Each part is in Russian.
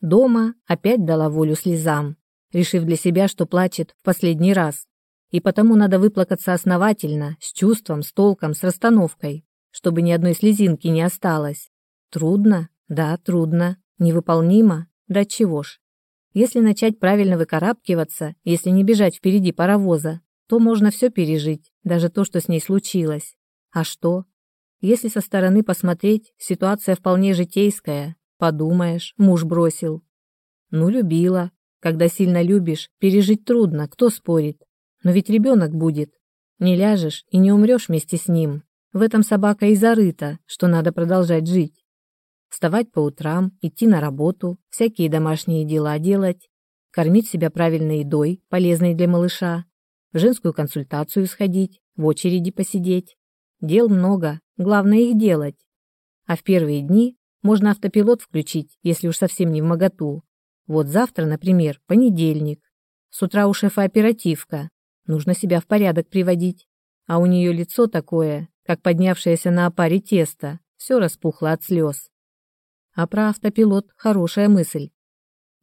Дома опять дала волю слезам, решив для себя, что плачет в последний раз. И потому надо выплакаться основательно, с чувством, с толком, с расстановкой, чтобы ни одной слезинки не осталось. Трудно? Да, трудно. Невыполнимо? Да чего ж. Если начать правильно выкарабкиваться, если не бежать впереди паровоза, то можно все пережить, даже то, что с ней случилось. А что? Если со стороны посмотреть, ситуация вполне житейская. Подумаешь, муж бросил. Ну, любила. Когда сильно любишь, пережить трудно, кто спорит. Но ведь ребенок будет. Не ляжешь и не умрешь вместе с ним. В этом собака и зарыта, что надо продолжать жить. Вставать по утрам, идти на работу, всякие домашние дела делать, кормить себя правильной едой, полезной для малыша, в женскую консультацию сходить, в очереди посидеть. Дел много, главное их делать. А в первые дни можно автопилот включить, если уж совсем не в моготу. Вот завтра, например, понедельник. С утра у шефа оперативка. Нужно себя в порядок приводить. А у нее лицо такое, как поднявшееся на опаре тесто, все распухло от слез. А про автопилот хорошая мысль.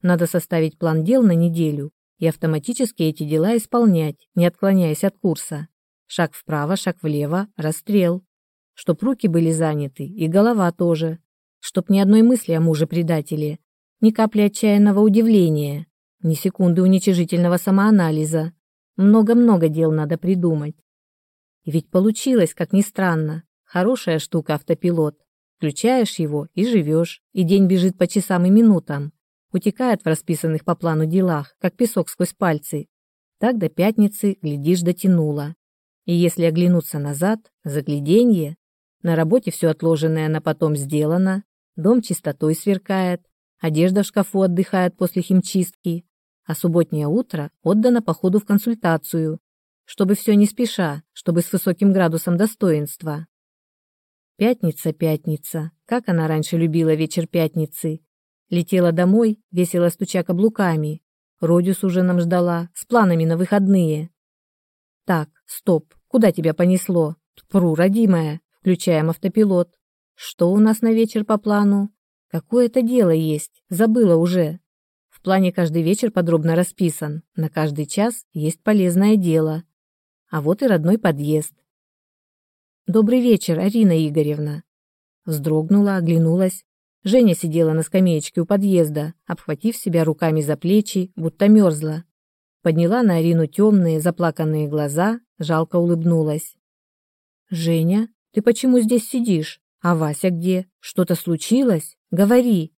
Надо составить план дел на неделю и автоматически эти дела исполнять, не отклоняясь от курса. Шаг вправо, шаг влево, расстрел. Чтоб руки были заняты и голова тоже. Чтоб ни одной мысли о муже-предателе, ни капли отчаянного удивления, ни секунды уничижительного самоанализа. Много-много дел надо придумать. И ведь получилось, как ни странно. Хорошая штука автопилот. Включаешь его и живешь, и день бежит по часам и минутам утекает в расписанных по плану делах, как песок сквозь пальцы. Так до пятницы, глядишь, дотянула. И если оглянуться назад, загляденье, на работе все отложенное на потом сделано, дом чистотой сверкает, одежда в шкафу отдыхает после химчистки, а субботнее утро отдано походу в консультацию, чтобы все не спеша, чтобы с высоким градусом достоинства. Пятница, пятница, как она раньше любила вечер пятницы, Летела домой, весело стуча каблуками. Родю с ужином ждала, с планами на выходные. Так, стоп, куда тебя понесло? Тпру, родимая, включаем автопилот. Что у нас на вечер по плану? Какое-то дело есть, забыла уже. В плане каждый вечер подробно расписан, на каждый час есть полезное дело. А вот и родной подъезд. Добрый вечер, Арина Игоревна. Вздрогнула, оглянулась. Женя сидела на скамеечке у подъезда, обхватив себя руками за плечи, будто мерзла. Подняла на Арину темные, заплаканные глаза, жалко улыбнулась. «Женя, ты почему здесь сидишь? А Вася где? Что-то случилось? Говори!»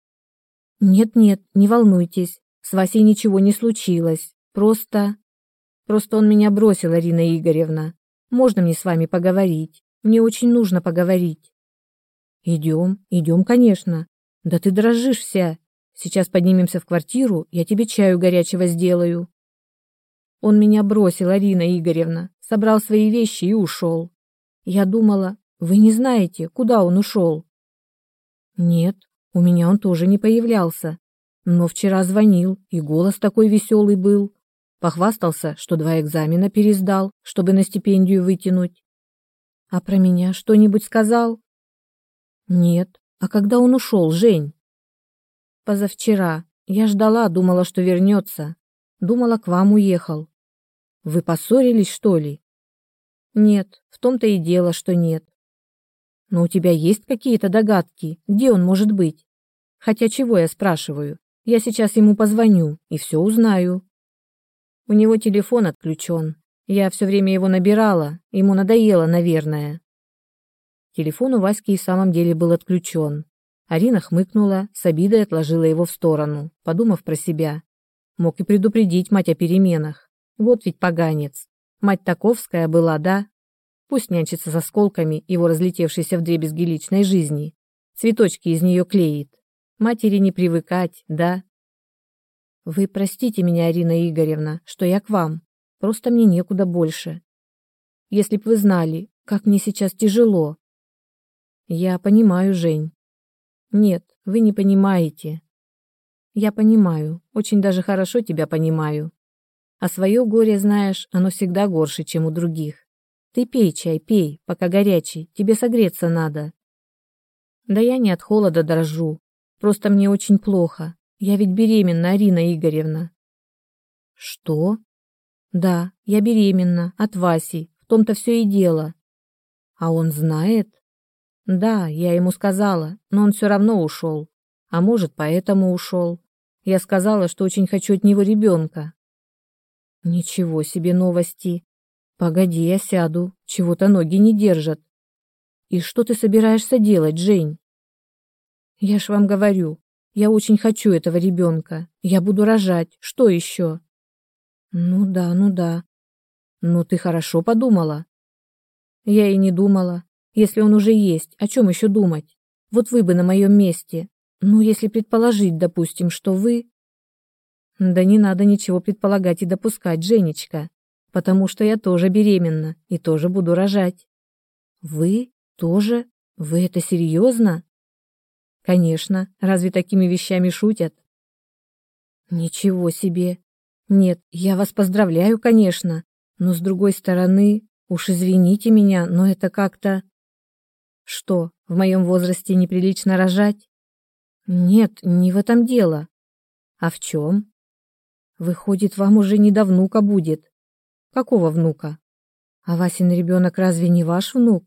«Нет-нет, не волнуйтесь, с Васей ничего не случилось. Просто...» «Просто он меня бросил, Арина Игоревна. Можно мне с вами поговорить? Мне очень нужно поговорить». «Идем, идем, конечно. Да ты дрожишь вся. Сейчас поднимемся в квартиру, я тебе чаю горячего сделаю. Он меня бросил, Арина Игоревна, собрал свои вещи и ушел. Я думала, вы не знаете, куда он ушел. Нет, у меня он тоже не появлялся. Но вчера звонил, и голос такой веселый был. Похвастался, что два экзамена пересдал, чтобы на стипендию вытянуть. А про меня что-нибудь сказал? Нет, а когда он ушел, Жень? Позавчера. Я ждала, думала, что вернется. Думала, к вам уехал. Вы поссорились, что ли? Нет, в том-то и дело, что нет. Но у тебя есть какие-то догадки, где он может быть? Хотя чего я спрашиваю? Я сейчас ему позвоню и все узнаю. У него телефон отключен. Я все время его набирала, ему надоело, наверное. Телефон у Васьки и в самом деле был отключен. Арина хмыкнула, с обидой отложила его в сторону, подумав про себя. Мог и предупредить мать о переменах. Вот ведь поганец. Мать таковская была, да? Пусть нянчится с осколками его разлетевшейся вдребезги личной жизни. Цветочки из нее клеит. Матери не привыкать, да? Вы простите меня, Арина Игоревна, что я к вам. Просто мне некуда больше. Если б вы знали, как мне сейчас тяжело, я понимаю, Жень. Нет, вы не понимаете. Я понимаю, очень даже хорошо тебя понимаю. А свое горе, знаешь, оно всегда горше, чем у других. Ты пей чай, пей, пока горячий, тебе согреться надо. Да я не от холода дрожу, просто мне очень плохо. Я ведь беременна, Арина Игоревна. Что? Да, я беременна от Васи. В том-то все и дело. А он знает? Да, я ему сказала, но он все равно ушел. А может, поэтому ушел. Я сказала, что очень хочу от него ребенка. Ничего себе новости. Погоди, я сяду. Чего-то ноги не держат. И что ты собираешься делать, Жень? Я ж вам говорю, я очень хочу этого ребенка. Я буду рожать. Что еще? Ну да, ну да. Но ты хорошо подумала. Я и не думала. Если он уже есть, о чем еще думать? Вот вы бы на моем месте. Ну, если предположить, допустим, что вы... Да не надо ничего предполагать и допускать, Женечка, потому что я тоже беременна и тоже буду рожать. Вы тоже? Вы это серьезно? Конечно, разве такими вещами шутят? Ничего себе. Нет, я вас поздравляю, конечно, но с другой стороны, уж извините меня, но это как-то... Что, в моем возрасте неприлично рожать? Нет, не в этом дело. А в чем? Выходит, вам уже не до внука будет. Какого внука? А Васин ребенок разве не ваш внук?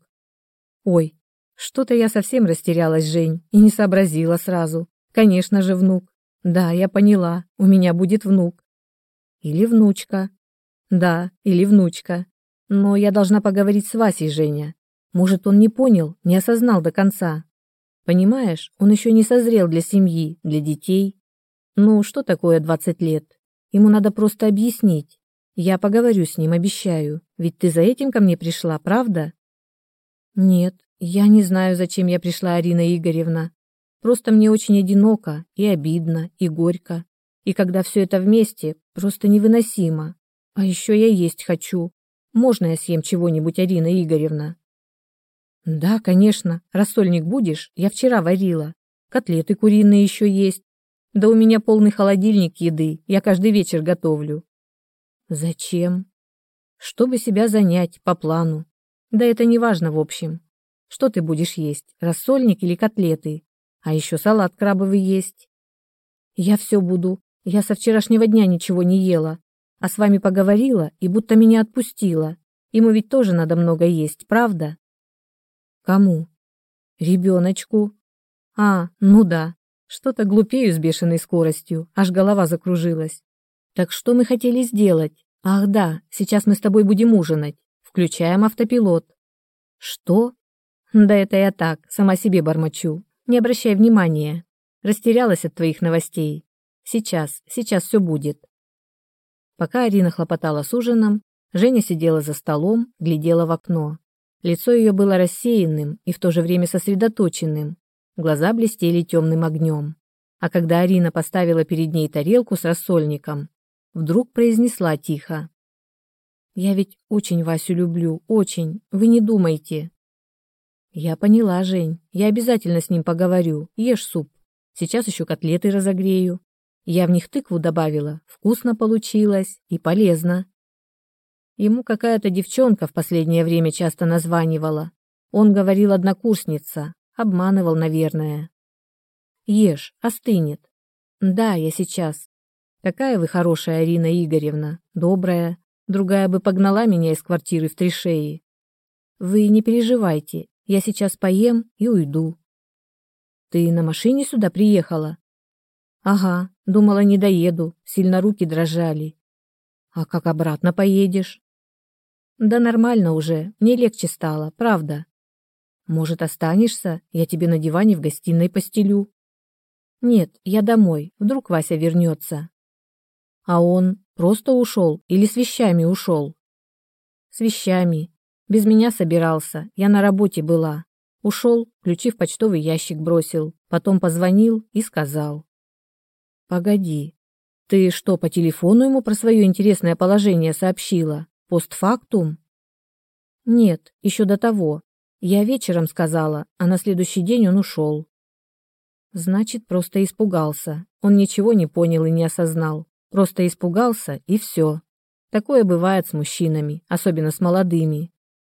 Ой, что-то я совсем растерялась, Жень, и не сообразила сразу. Конечно же, внук. Да, я поняла, у меня будет внук. Или внучка. Да, или внучка. Но я должна поговорить с Васей, Женя. Может, он не понял, не осознал до конца. Понимаешь, он еще не созрел для семьи, для детей. Ну, что такое 20 лет? Ему надо просто объяснить. Я поговорю с ним, обещаю. Ведь ты за этим ко мне пришла, правда? Нет, я не знаю, зачем я пришла, Арина Игоревна. Просто мне очень одиноко и обидно, и горько. И когда все это вместе, просто невыносимо. А еще я есть хочу. Можно я съем чего-нибудь, Арина Игоревна? Да, конечно. Рассольник будешь? Я вчера варила. Котлеты куриные еще есть. Да у меня полный холодильник еды. Я каждый вечер готовлю. Зачем? Чтобы себя занять по плану. Да это не важно в общем. Что ты будешь есть, рассольник или котлеты? А еще салат крабовый есть. Я все буду. Я со вчерашнего дня ничего не ела. А с вами поговорила и будто меня отпустила. Ему ведь тоже надо много есть, правда? Кому? Ребеночку. А, ну да. Что-то глупею с бешеной скоростью, аж голова закружилась. Так что мы хотели сделать? Ах да, сейчас мы с тобой будем ужинать. Включаем автопилот. Что? Да это я так, сама себе бормочу. Не обращай внимания. Растерялась от твоих новостей. Сейчас, сейчас все будет. Пока Арина хлопотала с ужином, Женя сидела за столом, глядела в окно. Лицо ее было рассеянным и в то же время сосредоточенным. Глаза блестели темным огнем. А когда Арина поставила перед ней тарелку с рассольником, вдруг произнесла тихо. «Я ведь очень Васю люблю, очень, вы не думайте. «Я поняла, Жень. Я обязательно с ним поговорю. Ешь суп. Сейчас еще котлеты разогрею. Я в них тыкву добавила. Вкусно получилось и полезно». Ему какая-то девчонка в последнее время часто названивала. Он говорил однокурсница. Обманывал, наверное. «Ешь, остынет». «Да, я сейчас. Какая вы хорошая, Арина Игоревна. Добрая. Другая бы погнала меня из квартиры в три шеи. Вы не переживайте, я сейчас поем и уйду. Ты на машине сюда приехала? Ага, думала, не доеду, сильно руки дрожали. А как обратно поедешь? Да нормально уже, мне легче стало, правда. Может, останешься? Я тебе на диване в гостиной постелю. Нет, я домой, вдруг Вася вернется. А он просто ушел или с вещами ушел? С вещами. Без меня собирался, я на работе была. Ушел, ключи в почтовый ящик бросил, потом позвонил и сказал. «Погоди, ты что, по телефону ему про свое интересное положение сообщила? Постфактум?» «Нет, еще до того. Я вечером сказала, а на следующий день он ушел». «Значит, просто испугался. Он ничего не понял и не осознал. Просто испугался, и все. Такое бывает с мужчинами, особенно с молодыми.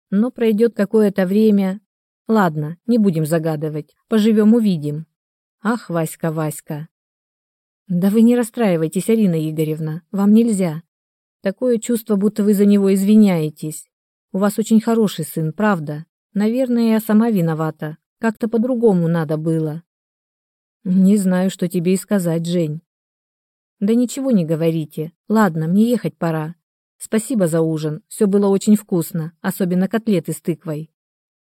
Но пройдет какое-то время. Ладно, не будем загадывать. Поживем увидим. Ах, Васька, Васька. Да вы не расстраивайтесь, Арина Игоревна, вам нельзя. Такое чувство, будто вы за него извиняетесь. У вас очень хороший сын, правда. Наверное, я сама виновата. Как-то по-другому надо было. Не знаю, что тебе и сказать, Жень. Да ничего не говорите. Ладно, мне ехать пора. Спасибо за ужин. Все было очень вкусно, особенно котлеты с тыквой.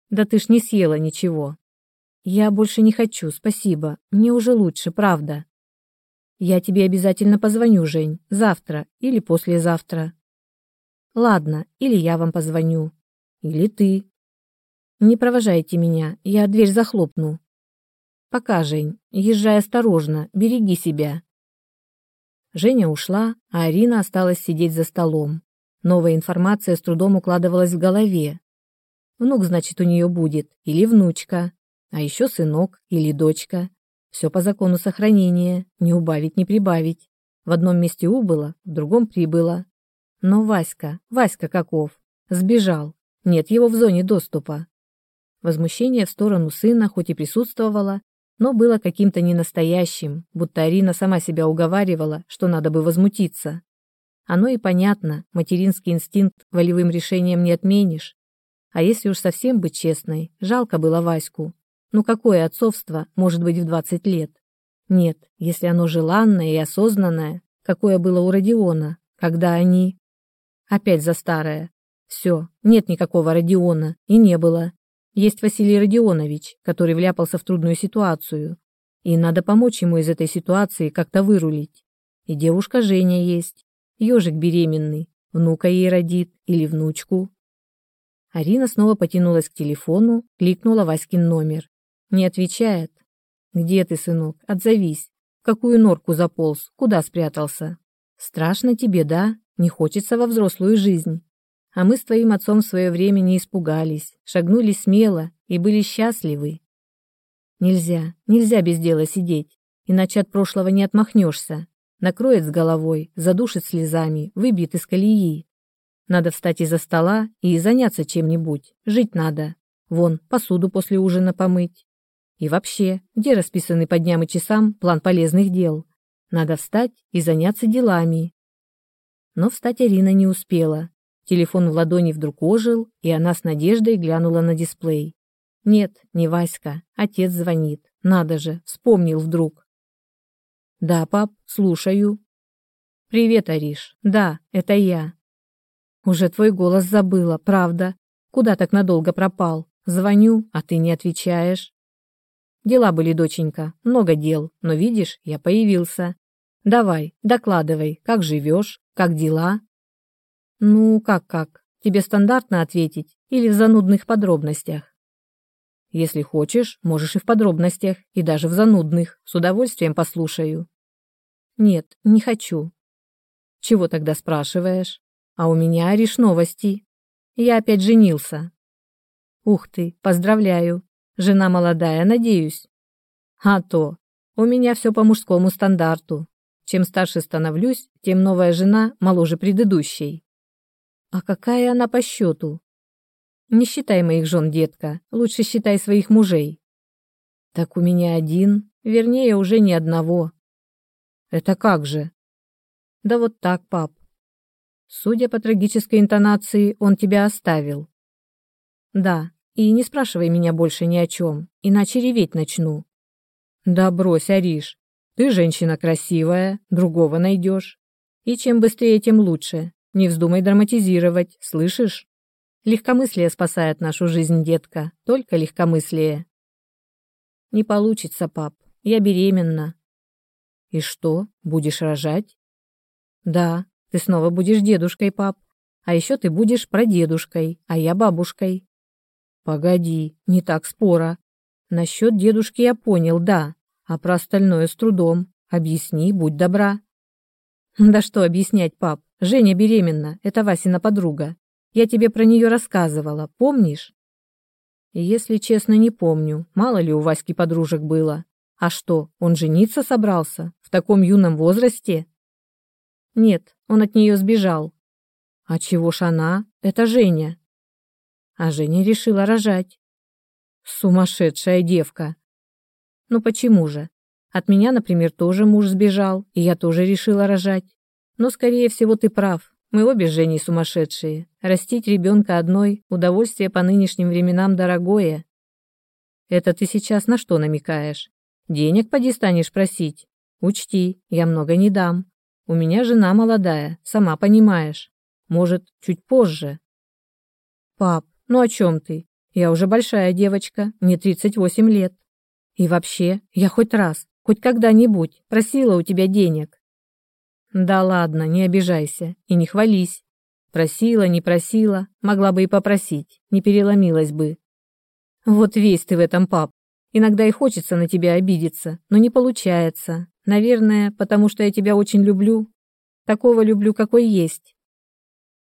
Да ты ж не съела ничего. Я больше не хочу, спасибо. Мне уже лучше, правда. Я тебе обязательно позвоню, Жень, завтра или послезавтра. Ладно, или я вам позвоню. Или ты. Не провожайте меня, я дверь захлопну. Пока, Жень. Езжай осторожно, береги себя. Женя ушла, а Арина осталась сидеть за столом. Новая информация с трудом укладывалась в голове. Внук, значит, у нее будет, или внучка, а еще сынок или дочка. Все по закону сохранения, не убавить, не прибавить. В одном месте убыло, в другом прибыло. Но Васька, Васька каков? Сбежал. Нет его в зоне доступа. Возмущение в сторону сына хоть и присутствовало, но было каким-то ненастоящим, будто Арина сама себя уговаривала, что надо бы возмутиться. Оно и понятно, материнский инстинкт волевым решением не отменишь. А если уж совсем быть честной, жалко было Ваську. Ну какое отцовство может быть в 20 лет? Нет, если оно желанное и осознанное, какое было у Родиона, когда они... Опять за старое. Все, нет никакого Родиона, и не было. Есть Василий Родионович, который вляпался в трудную ситуацию, и надо помочь ему из этой ситуации как-то вырулить. И девушка Женя есть, ежик беременный, внука ей родит или внучку. Арина снова потянулась к телефону, кликнула Васькин номер. Не отвечает. «Где ты, сынок? Отзовись. В какую норку заполз? Куда спрятался? Страшно тебе, да? Не хочется во взрослую жизнь. А мы с твоим отцом в свое время не испугались, шагнули смело и были счастливы. Нельзя, нельзя без дела сидеть, иначе от прошлого не отмахнешься. Накроет с головой, задушит слезами, выбьет из колеи. Надо встать из-за стола и заняться чем-нибудь, жить надо. Вон, посуду после ужина помыть. И вообще, где расписанный по дням и часам план полезных дел? Надо встать и заняться делами. Но встать Арина не успела. Телефон в ладони вдруг ожил, и она с надеждой глянула на дисплей. Нет, не Васька, отец звонит. Надо же, вспомнил вдруг. Да, пап, слушаю. Привет, Ариш. Да, это я. Уже твой голос забыла, правда? Куда так надолго пропал? Звоню, а ты не отвечаешь. Дела были, доченька, много дел, но видишь, я появился. Давай, докладывай, как живешь, как дела? Ну, как-как? Тебе стандартно ответить или в занудных подробностях? Если хочешь, можешь и в подробностях, и даже в занудных. С удовольствием послушаю. Нет, не хочу. Чего тогда спрашиваешь? А у меня, Ариш, новости. Я опять женился. Ух ты, поздравляю. Жена молодая, надеюсь. А то. У меня все по мужскому стандарту. Чем старше становлюсь, тем новая жена моложе предыдущей. А какая она по счету? Не считай моих жен, детка, лучше считай своих мужей. Так у меня один, вернее, уже не одного. Это как же? Да вот так, пап. Судя по трагической интонации, он тебя оставил. Да, и не спрашивай меня больше ни о чем, иначе реветь начну. Да брось, Ариш, ты женщина красивая, другого найдешь. И чем быстрее, тем лучше. Не вздумай драматизировать, слышишь? Легкомыслие спасает нашу жизнь, детка, только легкомыслие. Не получится, пап. Я беременна. И что, будешь рожать? Да, ты снова будешь дедушкой, пап. А еще ты будешь прадедушкой, а я бабушкой. Погоди, не так спора. Насчет дедушки я понял, да, а про остальное с трудом. Объясни, будь добра. Да что объяснять, пап? Женя беременна, это Васина подруга. Я тебе про нее рассказывала, помнишь? Если честно, не помню. Мало ли у Васьки подружек было. А что, он жениться собрался? В таком юном возрасте? Нет, он от нее сбежал. А чего ж она? Это Женя. А Женя решила рожать. Сумасшедшая девка. Ну почему же? От меня, например, тоже муж сбежал, и я тоже решила рожать. Но, скорее всего, ты прав. Мы обе Женей сумасшедшие. Растить ребенка одной – удовольствие по нынешним временам дорогое. Это ты сейчас на что намекаешь? Денег поди станешь просить? Учти, я много не дам. У меня жена молодая, сама понимаешь. Может, чуть позже. Пап, ну о чем ты? Я уже большая девочка, мне 38 лет. И вообще, я хоть раз, хоть когда-нибудь просила у тебя денег. Да ладно, не обижайся и не хвались. Просила, не просила, могла бы и попросить, не переломилась бы. Вот весь ты в этом, пап. Иногда и хочется на тебя обидеться, но не получается. Наверное, потому что я тебя очень люблю. Такого люблю, какой есть.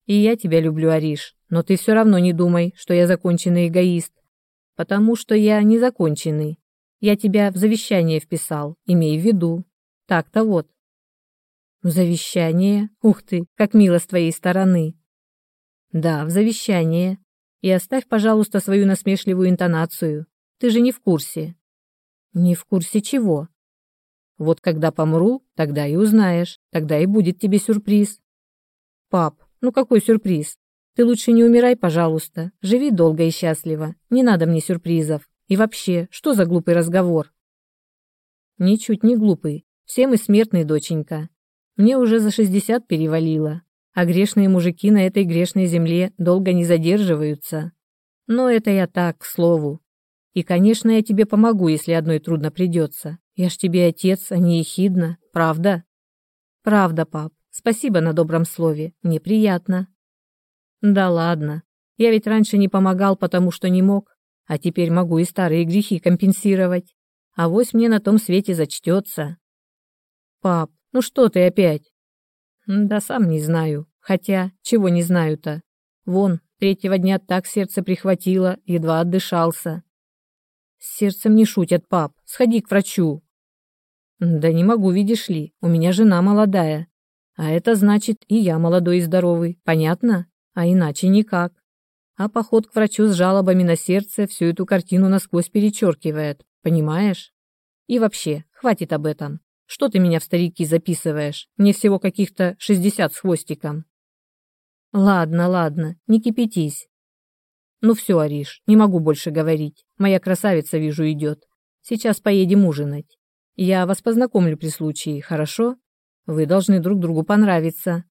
И я тебя люблю, Ариш, но ты все равно не думай, что я законченный эгоист. Потому что я не законченный. Я тебя в завещание вписал, имей в виду. Так-то вот. В завещание? Ух ты, как мило с твоей стороны. Да, в завещание. И оставь, пожалуйста, свою насмешливую интонацию. Ты же не в курсе. Не в курсе чего? Вот когда помру, тогда и узнаешь. Тогда и будет тебе сюрприз. Пап, ну какой сюрприз? Ты лучше не умирай, пожалуйста. Живи долго и счастливо. Не надо мне сюрпризов. И вообще, что за глупый разговор? Ничуть не глупый. Все мы смертные, доченька. Мне уже за шестьдесят перевалило, а грешные мужики на этой грешной земле долго не задерживаются. Но это я так, к слову. И, конечно, я тебе помогу, если одной трудно придется. Я ж тебе отец, а не ехидна, правда? Правда, пап. Спасибо на добром слове. Мне приятно. Да ладно. Я ведь раньше не помогал, потому что не мог, а теперь могу и старые грехи компенсировать. А вось мне на том свете зачтется. Пап, ну что ты опять? Да сам не знаю. Хотя, чего не знаю-то? Вон, третьего дня так сердце прихватило, едва отдышался. С сердцем не шутят, пап. Сходи к врачу. Да не могу, видишь ли. У меня жена молодая. А это значит, и я молодой и здоровый. Понятно? А иначе никак. А поход к врачу с жалобами на сердце всю эту картину насквозь перечеркивает. Понимаешь? И вообще, хватит об этом. Что ты меня в старики записываешь? Мне всего каких-то шестьдесят с хвостиком. Ладно, ладно, не кипятись. Ну все, Ариш, не могу больше говорить. Моя красавица, вижу, идет. Сейчас поедем ужинать. Я вас познакомлю при случае, хорошо? Вы должны друг другу понравиться.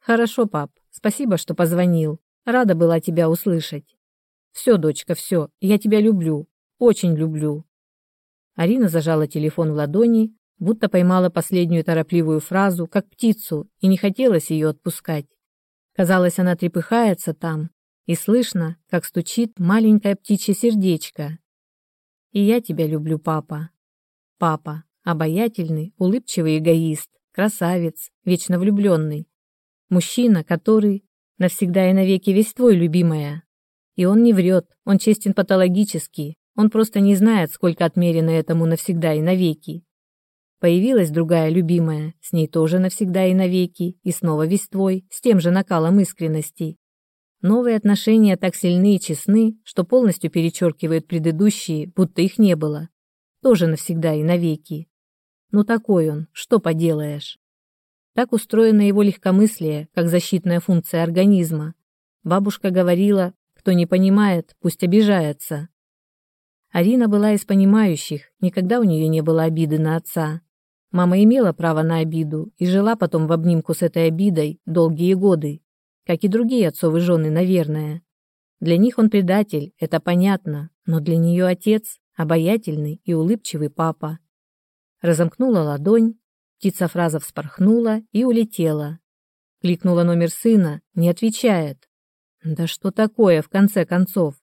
Хорошо, пап. Спасибо, что позвонил. Рада была тебя услышать. Все, дочка, все. Я тебя люблю. Очень люблю. Арина зажала телефон в ладони, будто поймала последнюю торопливую фразу, как птицу, и не хотелось ее отпускать. Казалось, она трепыхается там, и слышно, как стучит маленькое птичье сердечко. И я тебя люблю, папа. Папа, обаятельный, улыбчивый эгоист, красавец, вечно влюбленный. Мужчина, который навсегда и навеки весь твой, любимая. И он не врет, он честен патологически, он просто не знает, сколько отмерено этому навсегда и навеки. Появилась другая любимая, с ней тоже навсегда и навеки, и снова весь твой, с тем же накалом искренности. Новые отношения так сильны и честны, что полностью перечеркивают предыдущие, будто их не было. Тоже навсегда и навеки. Ну такой он, что поделаешь. Так устроено его легкомыслие, как защитная функция организма. Бабушка говорила, кто не понимает, пусть обижается. Арина была из понимающих, никогда у нее не было обиды на отца. Мама имела право на обиду и жила потом в обнимку с этой обидой долгие годы, как и другие отцовы жены, наверное. Для них он предатель, это понятно, но для нее отец – обаятельный и улыбчивый папа. Разомкнула ладонь, птица фраза вспорхнула и улетела. Кликнула номер сына, не отвечает. Да что такое, в конце концов?